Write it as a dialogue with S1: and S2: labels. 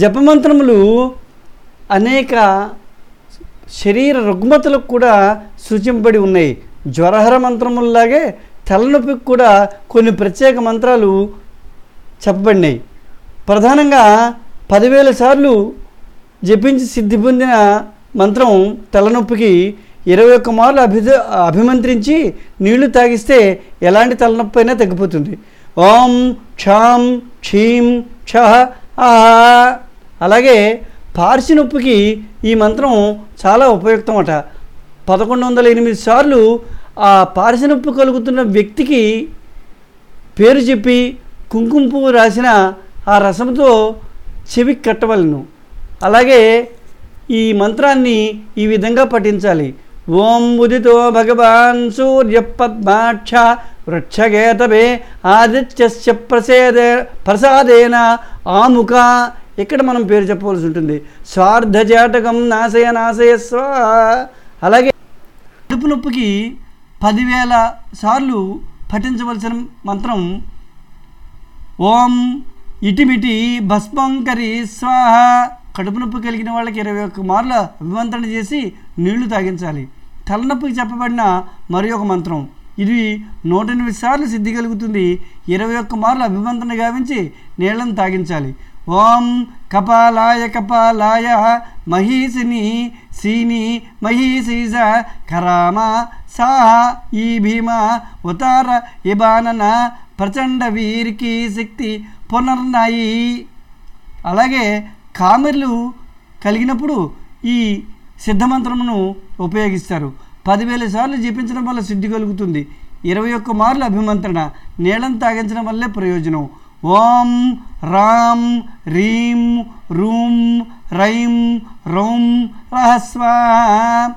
S1: జపమంత్రములు అనేక శరీర రుగ్మతలకు కూడా సూచింపబడి ఉన్నాయి. జ్వరహర మంత్రముల్లాగే తలనొప్పికి కూడా కొన్ని ప్రత్యేక మంత్రాలు చెప్పబడినాయి. ప్రధానంగా పదివేల సార్లు జపించి సిద్ధి పొందిన మంత్రం తలనొప్పికి ఇరవై ఒక్క మార్లు అభిద అభిమంత్రించి నీళ్ళు తాగిస్తే ఎలాంటి తలనొప్పి అయినా తగ్గిపోతుంది. ఓం క్షాం క్షీం క్ష ఆహా అలాగే పార్సి నొప్పికి ఈ మంత్రం చాలా ఉపయుక్తం అట పదకొండు వందల ఎనిమిది సార్లు ఆ పార్సి నొప్పి కలుగుతున్న వ్యక్తికి పేరు చెప్పి కుంకుమ పువ్వు రాసిన ఆ రసంతో చెవికి కట్టవలను. అలాగే ఈ మంత్రాన్ని ఈ విధంగా పఠించాలి. ఓం ఉదితో భగవాన్ సూర్య పద్మాక్ష వృక్షగేతవే ఆదిత్యస్య ప్రసేదే ప్రసాదేన ఆముఖ ఇక్కడ మనం పేరు చెప్పవలసి ఉంటుంది. స్వార్థజాటకం నాశయ నాశయ స్వ అలాగే కడుపు నొప్పికి పదివేల సార్లు పఠించవలసిన మంత్రం ఓం ఇటిమిటి భస్మంకరి స్వాహ. కడుపు నొప్పి కలిగిన వాళ్ళకి ఇరవై ఒక్క మార్ల అభివంతన చేసి నీళ్ళు తాగించాలి. తలనొప్పికి చెప్పబడిన మరి ఒక మంత్రం. ఇది నూట ఎనిమిది సార్లు సిద్ధి కలుగుతుంది. ఇరవై ఒక్క మార్లు అభిమంత్రణ గావించి నీళ్ళను తాగించాలి. ఓం కపాలాయ కపాలాయ మహీసిని సీని మహీసీజ కరామ సాహ ఈ భీమ ఉతార ఇబానన ప్రచండ వీరికి శక్తి పునర్నాయి. అలాగే కామెర్లు కలిగినప్పుడు ఈ సిద్ధమంత్రమును ఉపయోగిస్తారు. పదివేల సార్లు జపించడం వల్ల సిద్ధి కలుగుతుంది. ఇరవై ఒక్క మార్లు అభిమంత్రణ నీళ్ళను తాగించడం వల్లే ప్రయోజనం. ॐ रां ह्रीं रुं रैं रौं रहस्वाहा